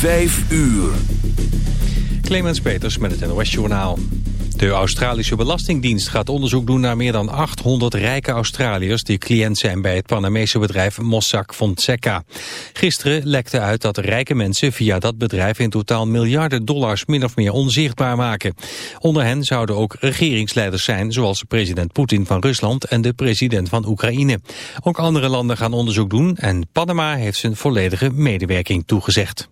Vijf uur. Clemens Peters met het NOS Journaal. De Australische Belastingdienst gaat onderzoek doen naar meer dan 800 rijke Australiërs die cliënt zijn bij het Panamese bedrijf Mossack Fonseca. Gisteren lekte uit dat rijke mensen via dat bedrijf in totaal miljarden dollars min of meer onzichtbaar maken. Onder hen zouden ook regeringsleiders zijn zoals president Poetin van Rusland en de president van Oekraïne. Ook andere landen gaan onderzoek doen en Panama heeft zijn volledige medewerking toegezegd.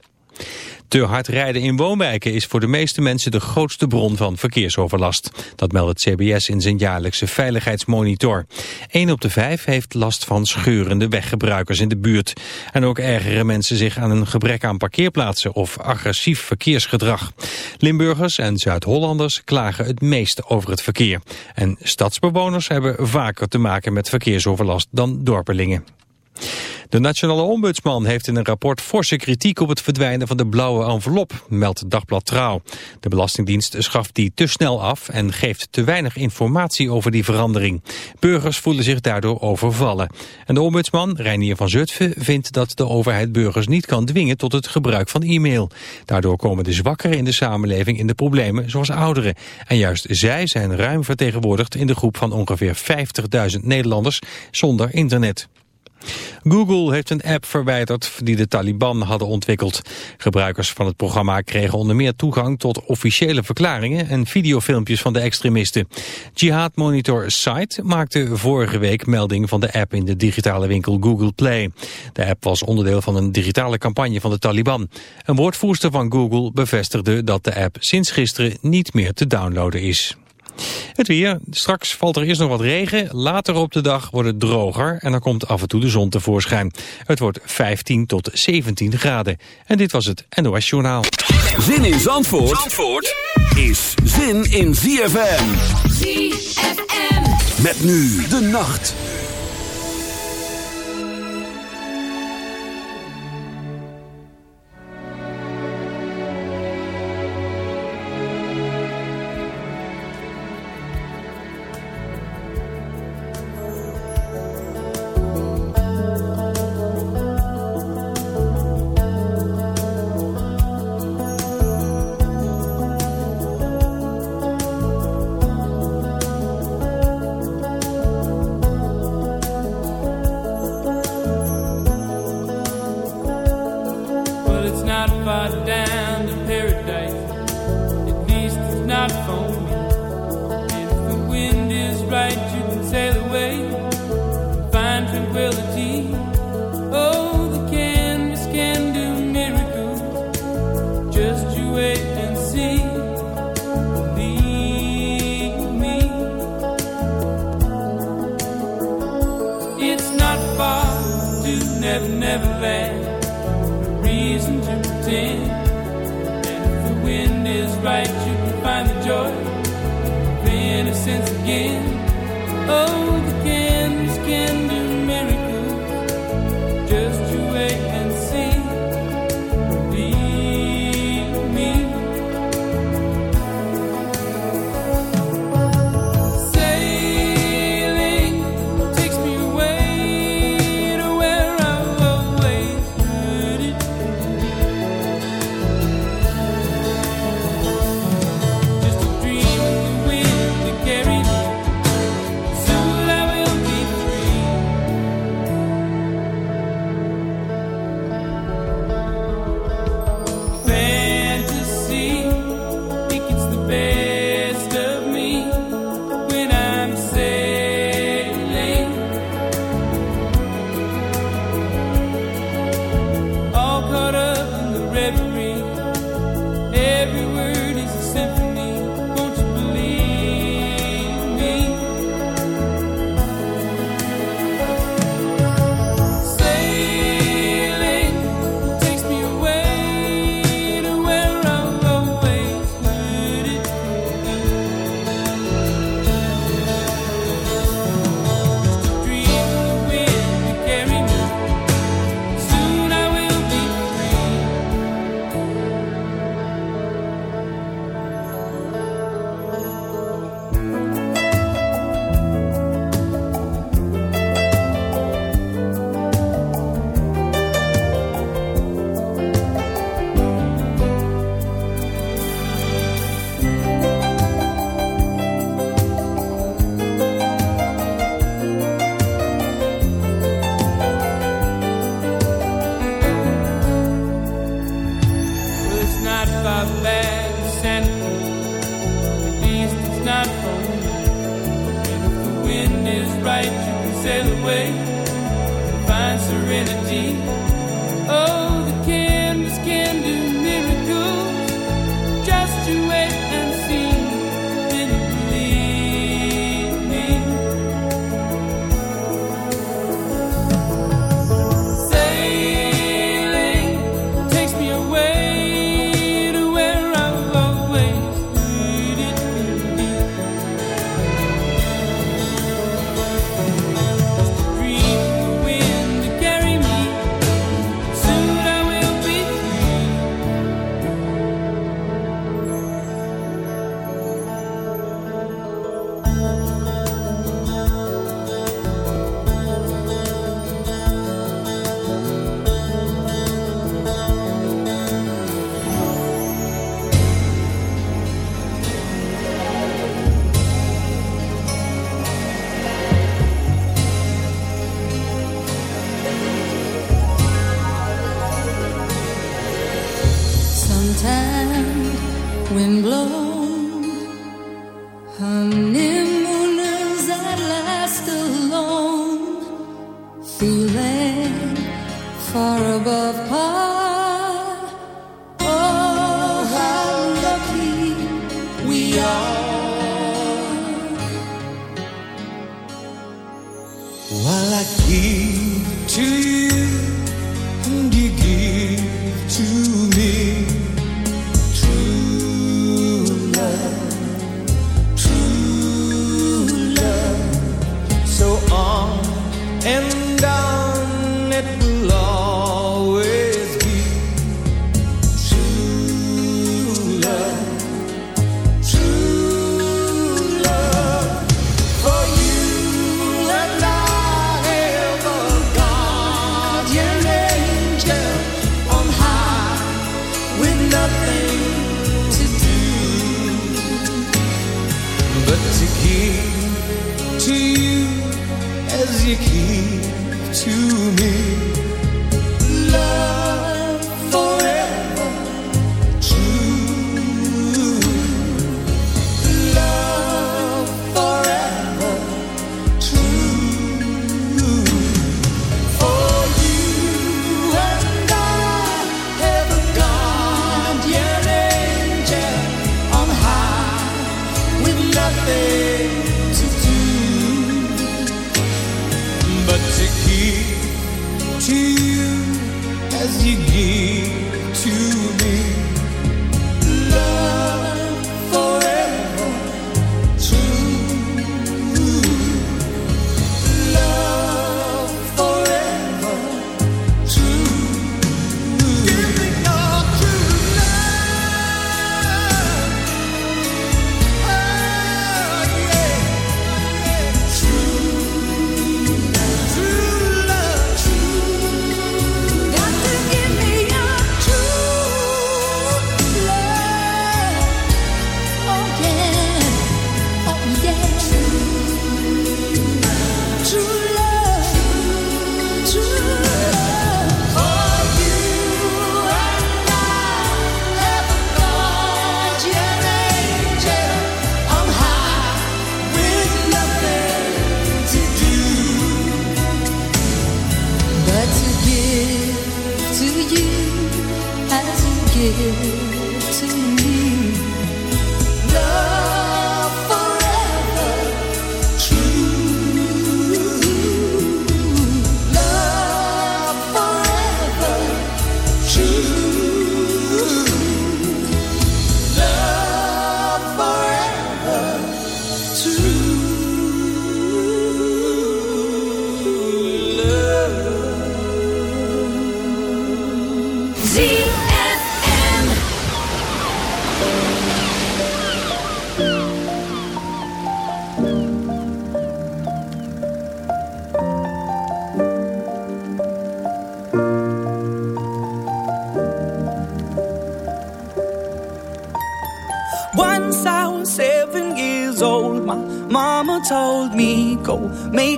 Te hard rijden in woonwijken is voor de meeste mensen de grootste bron van verkeersoverlast. Dat meldt het CBS in zijn jaarlijkse veiligheidsmonitor. 1 op de 5 heeft last van scheurende weggebruikers in de buurt. En ook ergeren mensen zich aan een gebrek aan parkeerplaatsen of agressief verkeersgedrag. Limburgers en Zuid-Hollanders klagen het meest over het verkeer. En stadsbewoners hebben vaker te maken met verkeersoverlast dan dorpelingen. De nationale ombudsman heeft in een rapport forse kritiek op het verdwijnen van de blauwe envelop, meldt Dagblad Trouw. De Belastingdienst schaft die te snel af en geeft te weinig informatie over die verandering. Burgers voelen zich daardoor overvallen. En de ombudsman, Reinier van Zutphen, vindt dat de overheid burgers niet kan dwingen tot het gebruik van e-mail. Daardoor komen de zwakkeren in de samenleving in de problemen, zoals ouderen. En juist zij zijn ruim vertegenwoordigd in de groep van ongeveer 50.000 Nederlanders zonder internet. Google heeft een app verwijderd die de Taliban hadden ontwikkeld. Gebruikers van het programma kregen onder meer toegang tot officiële verklaringen en videofilmpjes van de extremisten. Jihad Monitor Site maakte vorige week melding van de app in de digitale winkel Google Play. De app was onderdeel van een digitale campagne van de Taliban. Een woordvoerster van Google bevestigde dat de app sinds gisteren niet meer te downloaden is. Het weer. Straks valt er eerst nog wat regen. Later op de dag wordt het droger en dan komt af en toe de zon tevoorschijn. Het wordt 15 tot 17 graden. En dit was het NOS Journaal. Zin in Zandvoort, Zandvoort is zin in ZFM. ZFM. Met nu de nacht.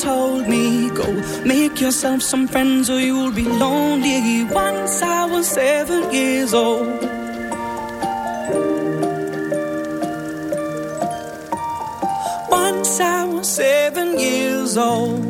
Told me, Go make yourself some friends or you'll be lonely. Once I was seven years old. Once I was seven years old.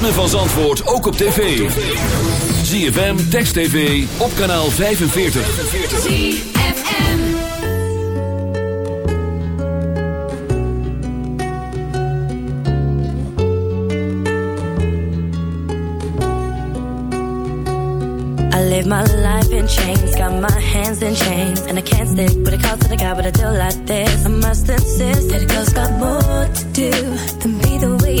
ritme van Zandvoort ook op tv. ZFM, Text TV, op kanaal 45. ZFM I live my life in chains, got my hands in chains And I can't stick with a call to the guy with a deal like I must insist that a girl's got more to do Than be the way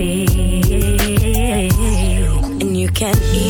feel. And you can eat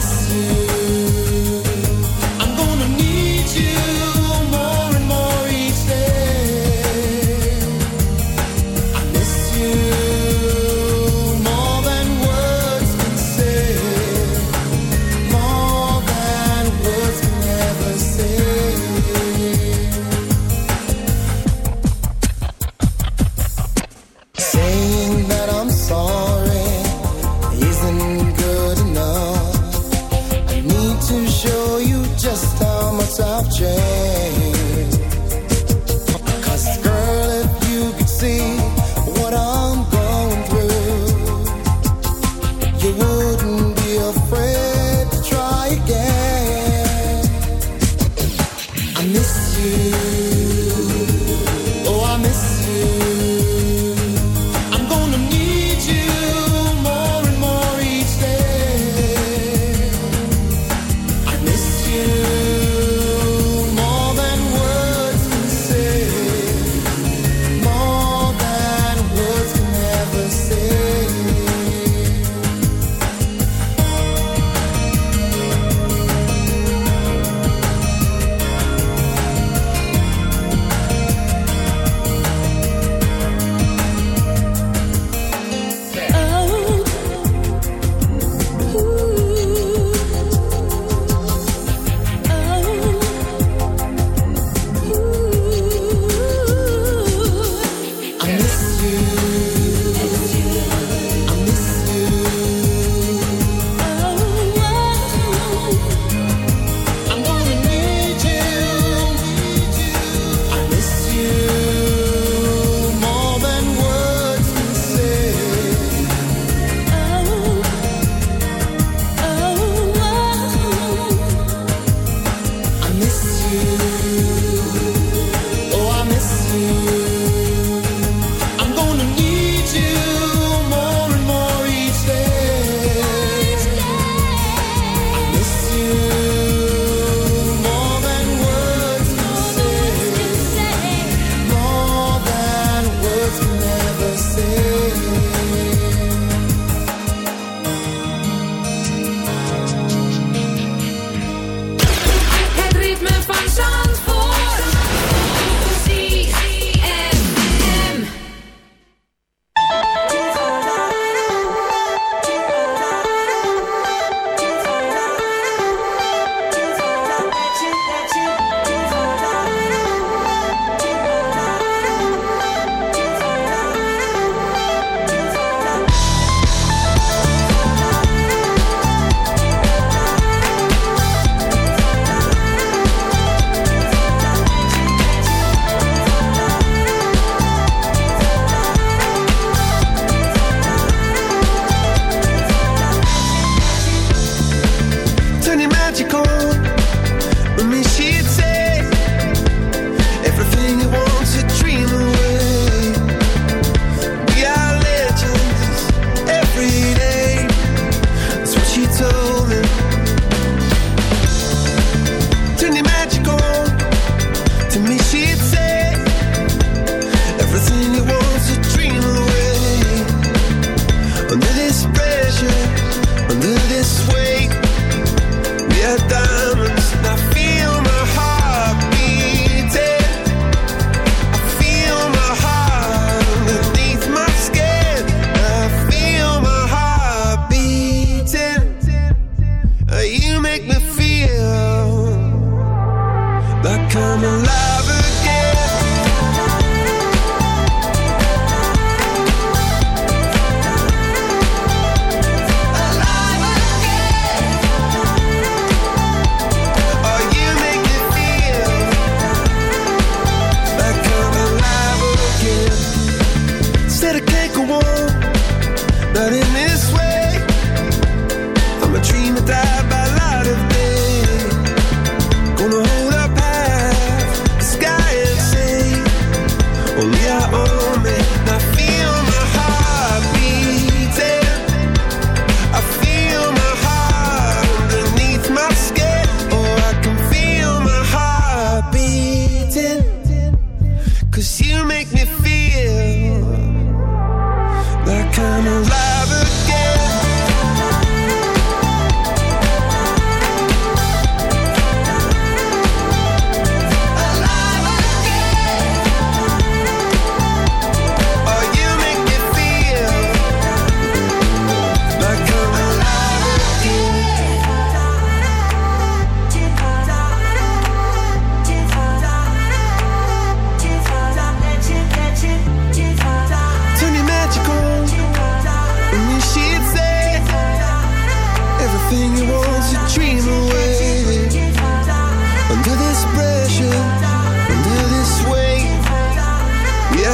miss you.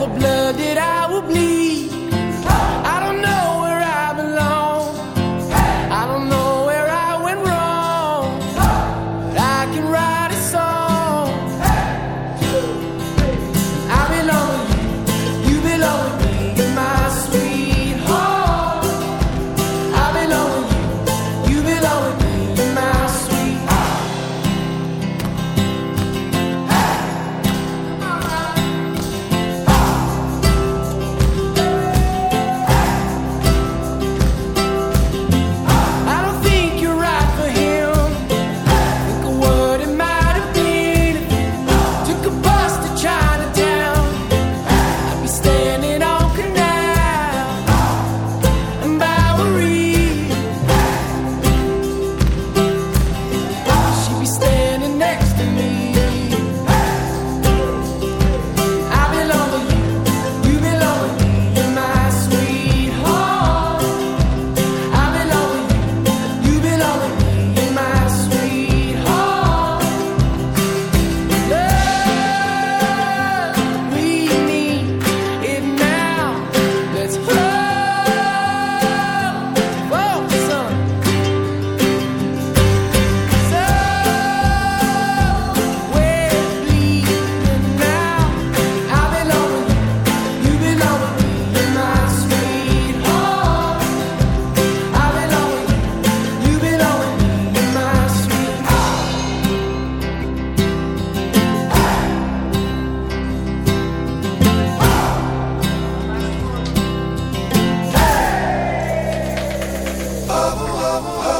the blood oh.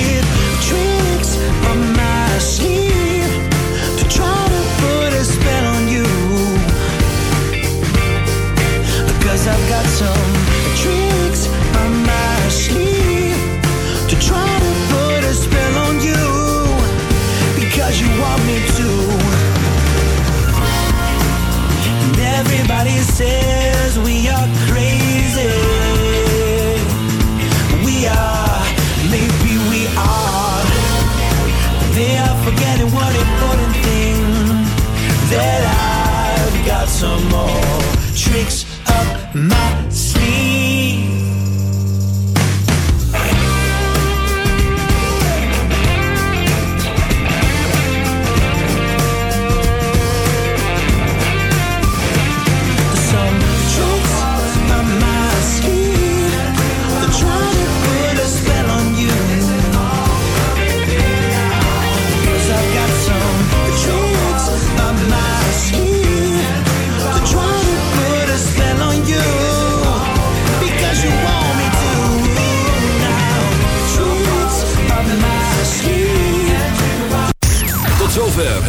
Everybody